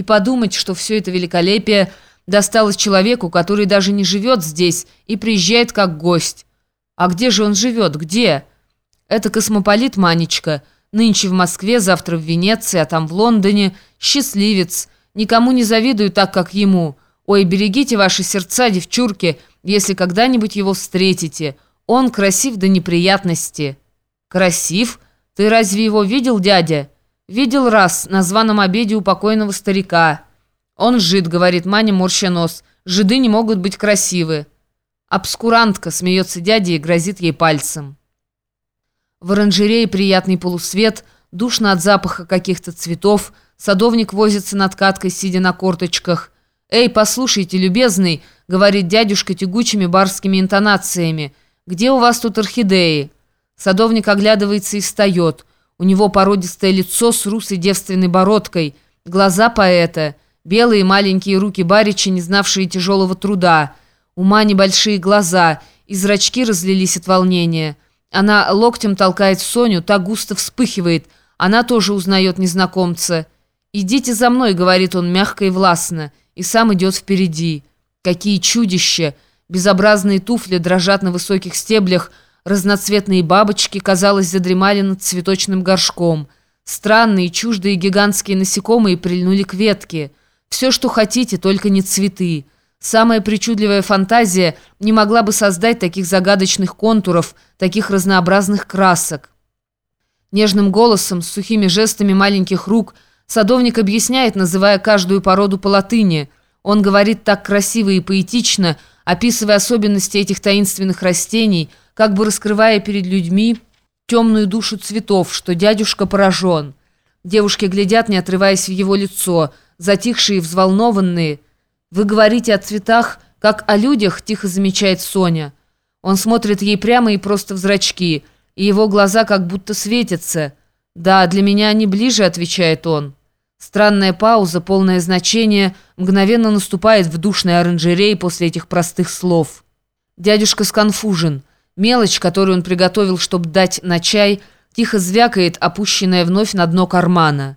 И подумать, что все это великолепие досталось человеку, который даже не живет здесь и приезжает как гость. А где же он живет? Где? Это космополит Манечка. Нынче в Москве, завтра в Венеции, а там в Лондоне. Счастливец. Никому не завидую так, как ему. Ой, берегите ваши сердца, девчурки, если когда-нибудь его встретите. Он красив до неприятности. Красив? Ты разве его видел, дядя? Видел раз на званом обеде у покойного старика. Он жид, говорит Маня, морща нос. Жиды не могут быть красивы. Обскурантка, смеется дядя и грозит ей пальцем. В оранжерее приятный полусвет, душно от запаха каких-то цветов, садовник возится над каткой, сидя на корточках. «Эй, послушайте, любезный», — говорит дядюшка тягучими барскими интонациями, «где у вас тут орхидеи?» Садовник оглядывается и встает. У него породистое лицо с русой девственной бородкой, глаза поэта, белые маленькие руки барича, не знавшие тяжелого труда. У Мани большие глаза, и зрачки разлились от волнения. Она локтем толкает Соню, та густо вспыхивает. Она тоже узнает незнакомца. «Идите за мной», — говорит он мягко и властно, и сам идет впереди. Какие чудища! Безобразные туфли дрожат на высоких стеблях, Разноцветные бабочки, казалось, задремали над цветочным горшком. Странные, чуждые гигантские насекомые прильнули к ветке. Все, что хотите, только не цветы. Самая причудливая фантазия не могла бы создать таких загадочных контуров, таких разнообразных красок. Нежным голосом, с сухими жестами маленьких рук, садовник объясняет, называя каждую породу по латыни. Он говорит так красиво и поэтично, описывая особенности этих таинственных растений – как бы раскрывая перед людьми темную душу цветов, что дядюшка поражен. Девушки глядят, не отрываясь в его лицо, затихшие и взволнованные. «Вы говорите о цветах, как о людях», — тихо замечает Соня. Он смотрит ей прямо и просто в зрачки, и его глаза как будто светятся. «Да, для меня они ближе», — отвечает он. Странная пауза, полное значение, мгновенно наступает в душной оранжерее после этих простых слов. Дядюшка сконфужен. Мелочь, которую он приготовил, чтобы дать на чай, тихо звякает, опущенная вновь на дно кармана.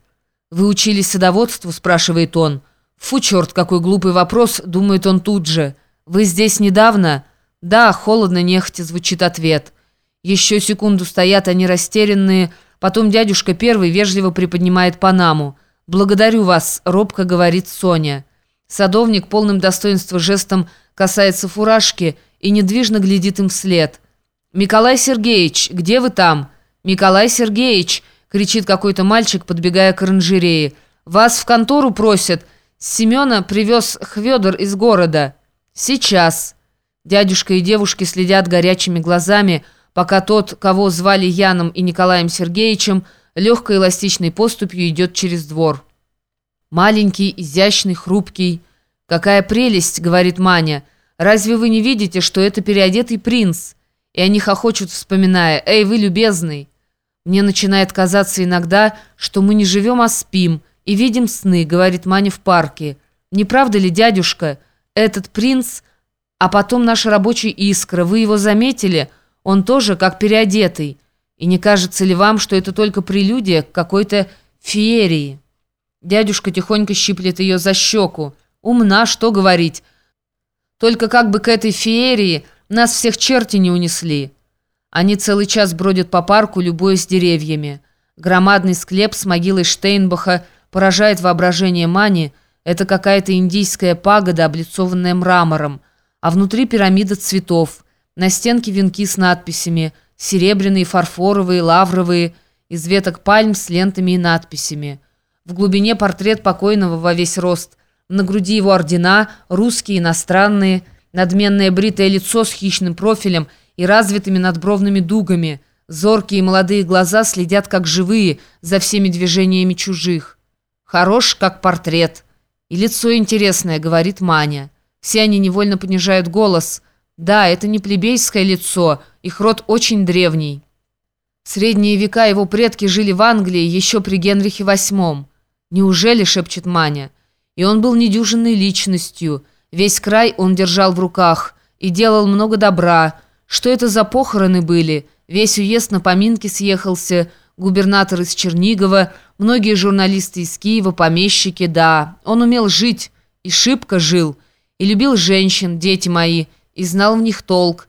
«Вы учились садоводству?» – спрашивает он. «Фу, черт, какой глупый вопрос!» – думает он тут же. «Вы здесь недавно?» «Да, холодно, нехотя», – звучит ответ. Еще секунду стоят они растерянные, потом дядюшка первый вежливо приподнимает панаму. «Благодарю вас», – робко говорит Соня. Садовник полным достоинства жестом касается фуражки и недвижно глядит им вслед. «Николай Сергеевич, где вы там?» «Николай Сергеевич!» — кричит какой-то мальчик, подбегая к оранжерее. «Вас в контору просят. Семена привез Хведор из города». «Сейчас». Дядюшка и девушки следят горячими глазами, пока тот, кого звали Яном и Николаем Сергеевичем, легкой эластичной поступью идет через двор. «Маленький, изящный, хрупкий. Какая прелесть!» — говорит Маня. «Разве вы не видите, что это переодетый принц?» И они хохочут, вспоминая «Эй, вы любезный!» Мне начинает казаться иногда, что мы не живем, а спим, и видим сны, говорит Маня в парке. Не правда ли, дядюшка, этот принц, а потом наш рабочий искра, вы его заметили? Он тоже как переодетый. И не кажется ли вам, что это только прелюдия к какой-то феерии? Дядюшка тихонько щиплет ее за щеку. Умна, что говорить. Только как бы к этой феерии нас всех черти не унесли. Они целый час бродят по парку, любуясь деревьями. Громадный склеп с могилой Штейнбаха поражает воображение Мани. Это какая-то индийская пагода, облицованная мрамором. А внутри пирамида цветов. На стенке венки с надписями «Серебряные, фарфоровые, лавровые», из веток пальм с лентами и надписями. В глубине портрет покойного во весь рост. На груди его ордена, русские, иностранные – Надменное бритое лицо с хищным профилем и развитыми надбровными дугами. Зоркие молодые глаза следят как живые за всеми движениями чужих. Хорош, как портрет. И лицо интересное, говорит Маня. Все они невольно понижают голос. Да, это не плебейское лицо, их род очень древний. В средние века его предки жили в Англии еще при Генрихе VIII. Неужели, шепчет Маня? И он был недюжинной личностью – Весь край он держал в руках и делал много добра. Что это за похороны были? Весь уезд на поминки съехался, губернатор из Чернигова, многие журналисты из Киева, помещики, да. Он умел жить, и шибко жил, и любил женщин, дети мои, и знал в них толк,